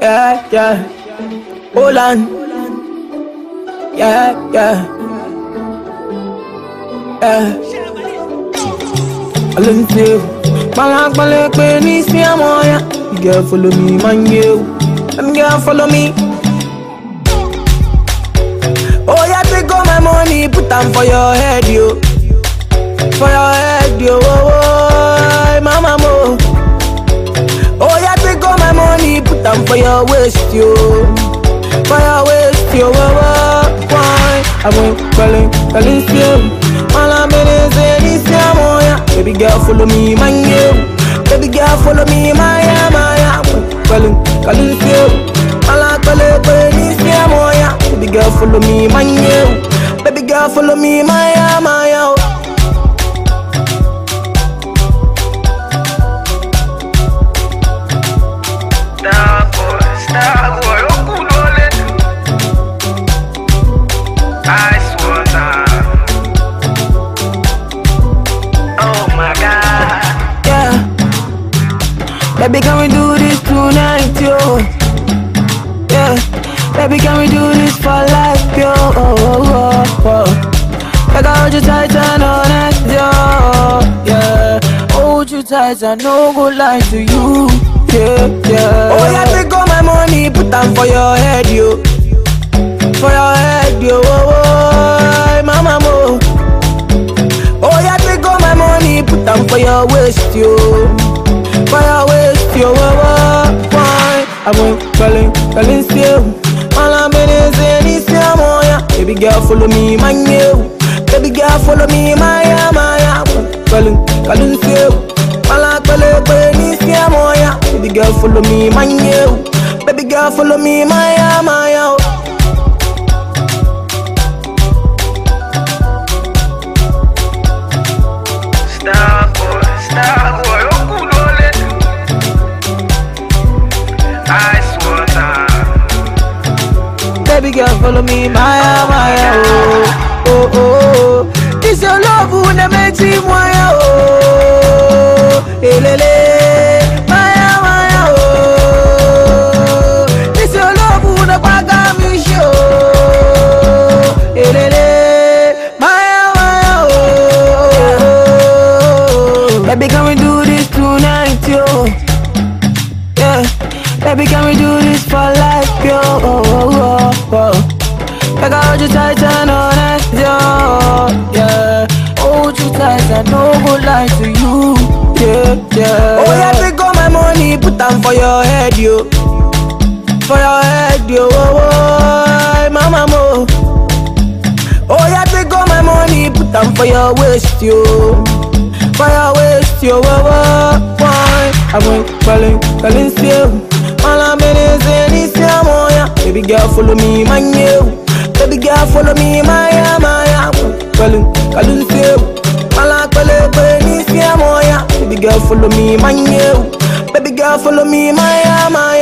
Yeah, yeah. Hold on. Yeah, yeah. Yeah. I learn to Malak malak pe ni si amoya. You girl follow me, man you. Them girl follow me. Oh yeah, take all my money, put them for your head, yo. For your head, yo. Oh, oh, oh. mama them for your waist, yo. For your waist, yo. Oh, oh, why? I went calling, calling you. All I'm in is any oh, yeah. Baby girl, follow me, man, you. Baby girl, follow me, my yeah, my yeah. Calling, calling you. All I'm calling, calling oh, yeah. Baby girl, follow me, man, you. Baby girl, follow me, my yeah, my yeah. Baby, can we do this tonight, yo? Yeah. Baby, can we do this for life, yo? Oh, oh, oh, I hold you tight and honest, yo. Yeah. Hold you tight and no go lie to you. Yeah, yeah. Oh, yeah, take all my money, put them for your head, yo. For your head, yo. Oh, oh, mama, mo. Oh yeah, take all my money, put them for your waist, yo. Why? I went calling, calling I'm in is any more, yeah. Baby girl, follow me, my new. Baby girl, follow me, my yeah. Calling, calling. All I'm calling, calling more, yeah. Baby girl, follow me, my new. Baby girl, follow me, my yeah, follow me, Maya, oh, Maya, oh, oh, oh, oh. This your love who ne makes me Maya, oh, elele, Maya, oh, Maya, oh. This your love who ne paga me show, elele, Maya, Maya, oh. oh, oh. Baby, can we do this tonight, yo? Yeah, baby, can we do this for life, yo? Oh, oh, oh, oh. I hold you tight and honest, yo. Yeah, hold you tight and no go lie to you. Yeah, yeah. Oh yeah, take all my money, put them for your head, yo. For your head, yo. Oh, oh, oh, mama mo. Oh yeah, take all my money, put them for your waist, yo. For your waist, yo. Oh, oh, why? I went calling, calling still. All I'm in is any more, yeah. Baby girl, follow me, my new. Baby girl, follow me, yeah. Calling, calling still. All I'm calling, calling more, yeah. Baby girl, follow me, my new. Baby girl, follow me, my yeah.